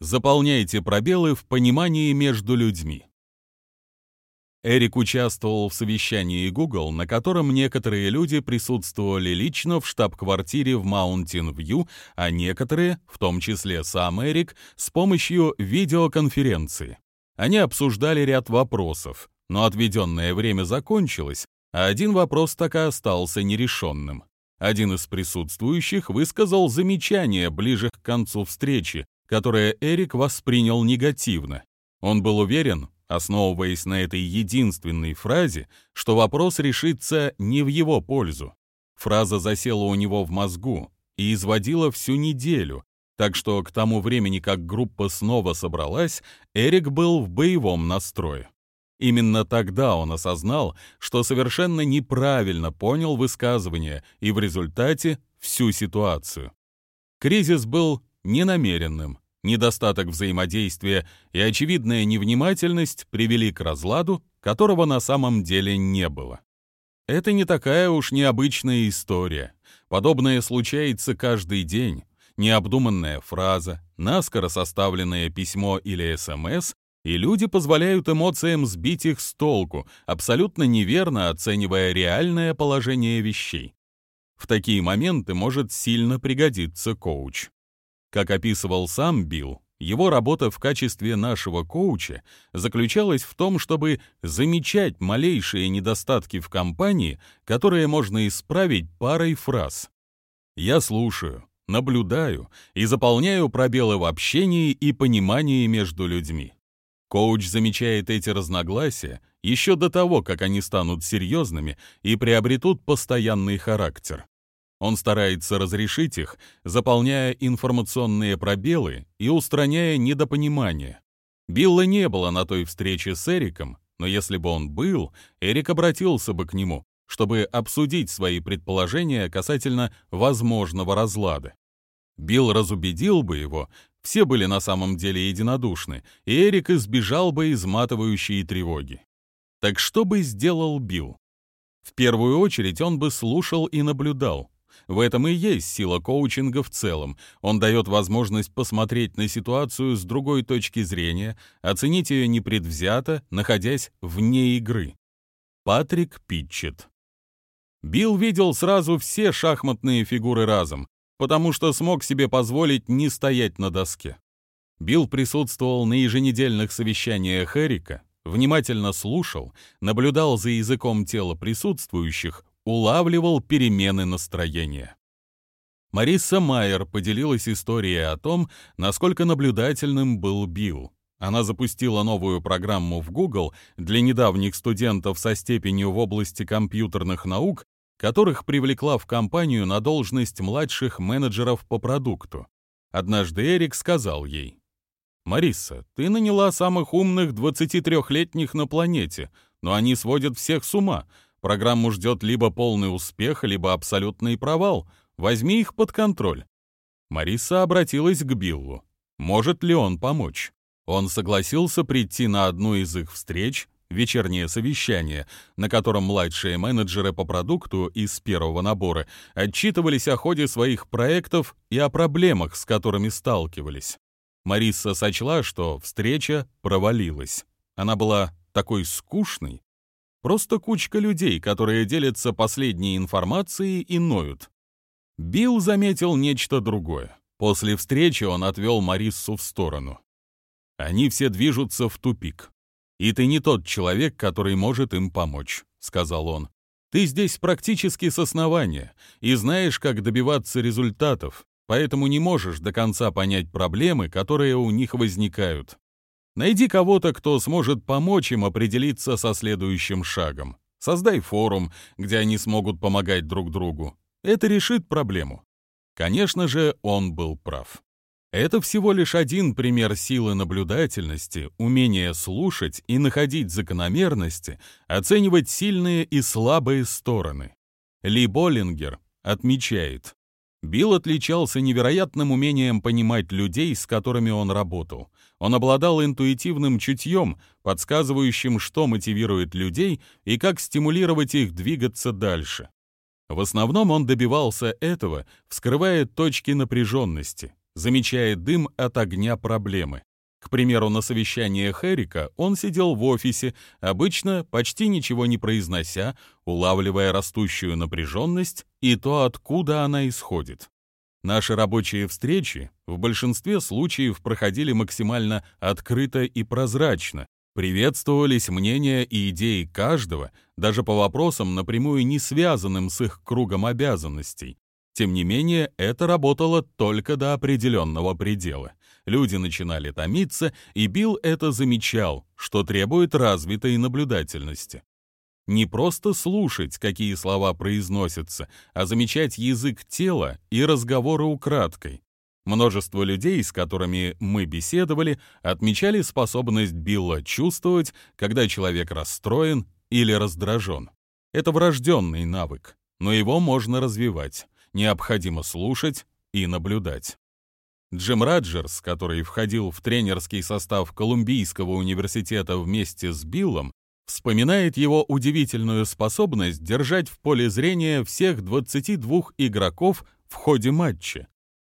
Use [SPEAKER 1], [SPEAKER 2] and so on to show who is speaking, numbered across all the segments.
[SPEAKER 1] Заполняйте пробелы в понимании между людьми. Эрик участвовал в совещании Google, на котором некоторые люди присутствовали лично в штаб-квартире в Маунтин-Вью, а некоторые, в том числе сам Эрик, с помощью видеоконференции. Они обсуждали ряд вопросов, но отведенное время закончилось, а один вопрос так и остался нерешенным. Один из присутствующих высказал замечание ближе к концу встречи, которое Эрик воспринял негативно. Он был уверен, основываясь на этой единственной фразе, что вопрос решится не в его пользу. Фраза засела у него в мозгу и изводила всю неделю, так что к тому времени, как группа снова собралась, Эрик был в боевом настрое. Именно тогда он осознал, что совершенно неправильно понял высказывание и в результате всю ситуацию. Кризис был ненамеренным, Недостаток взаимодействия и очевидная невнимательность привели к разладу, которого на самом деле не было. Это не такая уж необычная история. Подобное случается каждый день. Необдуманная фраза, наскоро составленное письмо или СМС, и люди позволяют эмоциям сбить их с толку, абсолютно неверно оценивая реальное положение вещей. В такие моменты может сильно пригодиться коуч. Как описывал сам Билл, его работа в качестве нашего коуча заключалась в том, чтобы замечать малейшие недостатки в компании, которые можно исправить парой фраз. «Я слушаю», наблюдаю и заполняю пробелы в общении и понимании между людьми. Коуч замечает эти разногласия еще до того, как они станут серьезными и приобретут постоянный характер. Он старается разрешить их, заполняя информационные пробелы и устраняя недопонимание. Билла не было на той встрече с Эриком, но если бы он был, Эрик обратился бы к нему, чтобы обсудить свои предположения касательно возможного разлада. Билл разубедил бы его, все были на самом деле единодушны, и Эрик избежал бы изматывающей тревоги. Так что бы сделал Билл? В первую очередь он бы слушал и наблюдал, в этом и есть сила коучинга в целом. Он дает возможность посмотреть на ситуацию с другой точки зрения, оценить ее непредвзято, находясь вне игры. Патрик Питчет Билл видел сразу все шахматные фигуры разом, потому что смог себе позволить не стоять на доске. Билл присутствовал на еженедельных совещаниях Эрика, внимательно слушал, наблюдал за языком тела присутствующих, улавливал перемены настроения. Мариса Майер поделилась историей о том, насколько наблюдательным был Билл. Она запустила новую программу в Google для недавних студентов со степенью в области компьютерных наук, которых привлекла в компанию на должность младших менеджеров по продукту. Однажды Эрик сказал ей, «Мариса, ты наняла самых умных 23-летних на планете, но они сводят всех с ума. Программу ждет либо полный успех, либо абсолютный провал. Возьми их под контроль. Мариса обратилась к Биллу. Может ли он помочь? Он согласился прийти на одну из их встреч, вечернее совещание, на котором младшие менеджеры по продукту из первого набора отчитывались о ходе своих проектов и о проблемах, с которыми сталкивались. Мариса сочла, что встреча провалилась. Она была такой скучной, Просто кучка людей, которые делятся последней информацией и ноют. Билл заметил нечто другое. После встречи он отвел Мариссу в сторону. Они все движутся в тупик. И ты не тот человек, который может им помочь, сказал он. Ты здесь практически с основания и знаешь, как добиваться результатов, поэтому не можешь до конца понять проблемы, которые у них возникают. Найди кого-то, кто сможет помочь им определиться со следующим шагом. Создай форум, где они смогут помогать друг другу. Это решит проблему. Конечно же, он был прав. Это всего лишь один пример силы наблюдательности, умения слушать и находить закономерности, оценивать сильные и слабые стороны. Ли Боллингер отмечает, Билл отличался невероятным умением понимать людей, с которыми он работал. Он обладал интуитивным чутьем, подсказывающим, что мотивирует людей и как стимулировать их двигаться дальше. В основном он добивался этого, вскрывая точки напряженности, замечает дым от огня проблемы. К примеру, на совещаниях Эрика он сидел в офисе, обычно почти ничего не произнося, улавливая растущую напряженность и то, откуда она исходит. Наши рабочие встречи в большинстве случаев проходили максимально открыто и прозрачно. Приветствовались мнения и идеи каждого, даже по вопросам, напрямую не связанным с их кругом обязанностей. Тем не менее, это работало только до определенного предела. Люди начинали томиться, и Билл это замечал, что требует развитой наблюдательности. Не просто слушать, какие слова произносятся, а замечать язык тела и разговоры украдкой. Множество людей, с которыми мы беседовали, отмечали способность Билла чувствовать, когда человек расстроен или раздражен. Это врожденный навык, но его можно развивать. Необходимо слушать и наблюдать. Джим Раджерс, который входил в тренерский состав Колумбийского университета вместе с Биллом, вспоминает его удивительную способность держать в поле зрения всех 22 игроков в ходе матча.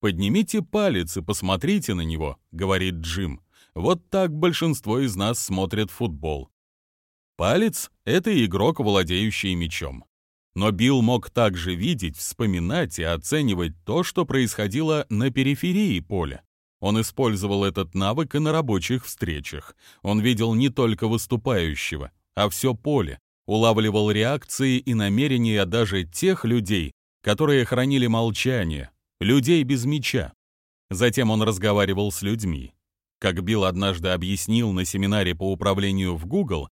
[SPEAKER 1] «Поднимите палец и посмотрите на него», — говорит Джим. «Вот так большинство из нас смотрят футбол». Палец — это игрок, владеющий мячом. Но Билл мог также видеть, вспоминать и оценивать то, что происходило на периферии поля. Он использовал этот навык и на рабочих встречах. Он видел не только выступающего, а все поле, улавливал реакции и намерения даже тех людей, которые хранили молчание, людей без меча. Затем он разговаривал с людьми. Как Билл однажды объяснил на семинаре по управлению в Google,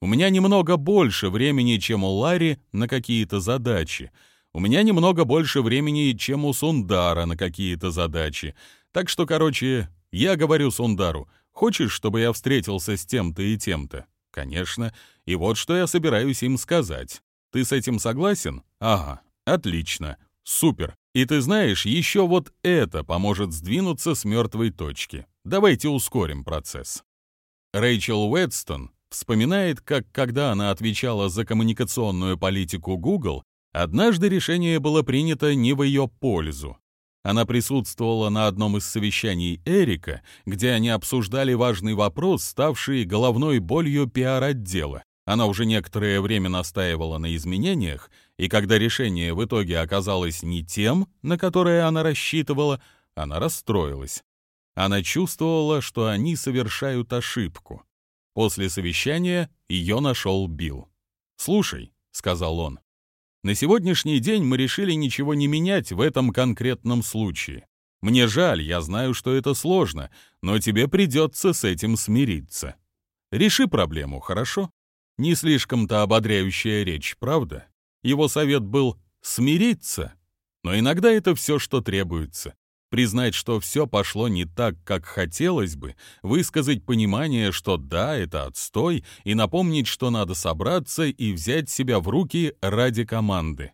[SPEAKER 1] у меня немного больше времени, чем у Ларри на какие-то задачи. У меня немного больше времени, чем у Сундара на какие-то задачи. Так что, короче, я говорю Сундару, хочешь, чтобы я встретился с тем-то и тем-то? Конечно. И вот что я собираюсь им сказать. Ты с этим согласен? Ага, отлично. Супер. И ты знаешь, еще вот это поможет сдвинуться с мертвой точки. Давайте ускорим процесс. Рэйчел Уэдстон вспоминает, как когда она отвечала за коммуникационную политику Google, однажды решение было принято не в ее пользу. Она присутствовала на одном из совещаний Эрика, где они обсуждали важный вопрос, ставший головной болью пиар-отдела. Она уже некоторое время настаивала на изменениях, и когда решение в итоге оказалось не тем, на которое она рассчитывала, она расстроилась. Она чувствовала, что они совершают ошибку. После совещания ее нашел Билл. «Слушай», — сказал он, — «на сегодняшний день мы решили ничего не менять в этом конкретном случае. Мне жаль, я знаю, что это сложно, но тебе придется с этим смириться. Реши проблему, хорошо?» Не слишком-то ободряющая речь, правда? Его совет был «смириться», но иногда это все, что требуется признать, что все пошло не так, как хотелось бы, высказать понимание, что да, это отстой, и напомнить, что надо собраться и взять себя в руки ради команды.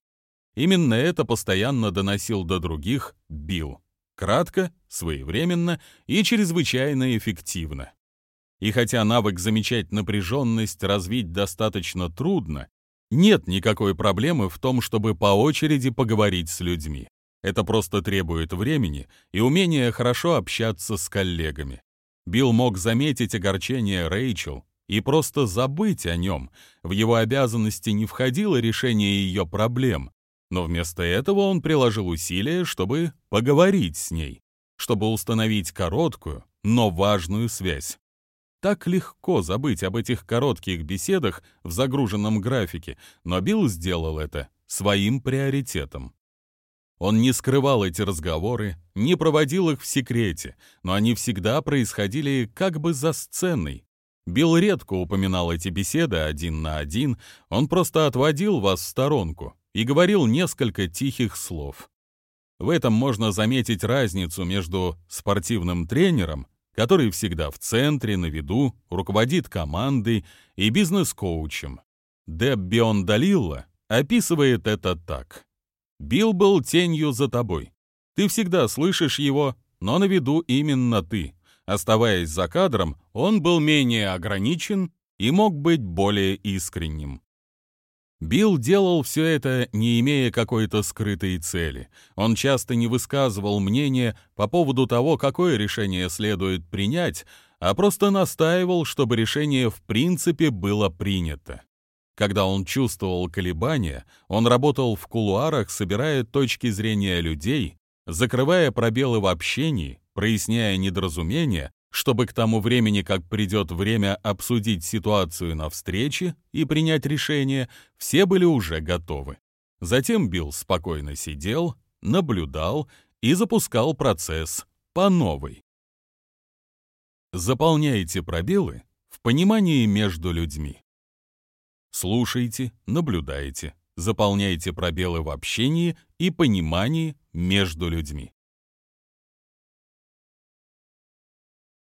[SPEAKER 1] Именно это постоянно доносил до других Билл. Кратко, своевременно и чрезвычайно эффективно. И хотя навык замечать напряженность развить достаточно трудно, нет никакой проблемы в том, чтобы по очереди поговорить с людьми. Это просто требует времени и умения хорошо общаться с коллегами. Билл мог заметить огорчение Рэйчел и просто забыть о нем. В его обязанности не входило решение ее проблем, но вместо этого он приложил усилия, чтобы поговорить с ней, чтобы установить короткую, но важную связь. Так легко забыть об этих коротких беседах в загруженном графике, но Билл сделал это своим приоритетом. Он не скрывал эти разговоры, не проводил их в секрете, но они всегда происходили как бы за сценой. Билл редко упоминал эти беседы один на один, он просто отводил вас в сторонку и говорил несколько тихих слов. В этом можно заметить разницу между спортивным тренером, который всегда в центре, на виду, руководит командой, и бизнес-коучем. Деб Биондалилла описывает это так. Билл был тенью за тобой. Ты всегда слышишь его, но на виду именно ты. Оставаясь за кадром, он был менее ограничен и мог быть более искренним. Билл делал все это, не имея какой-то скрытой цели. Он часто не высказывал мнения по поводу того, какое решение следует принять, а просто настаивал, чтобы решение в принципе было принято. Когда он чувствовал колебания, он работал в кулуарах, собирая точки зрения людей, закрывая пробелы в общении, проясняя недоразумения, чтобы к тому времени, как придет время обсудить ситуацию на встрече и принять решение, все были уже готовы. Затем Билл спокойно сидел, наблюдал и запускал процесс по новой. Заполняйте пробелы в понимании между людьми. Слушайте, наблюдайте, заполняйте пробелы в общении и понимании между людьми.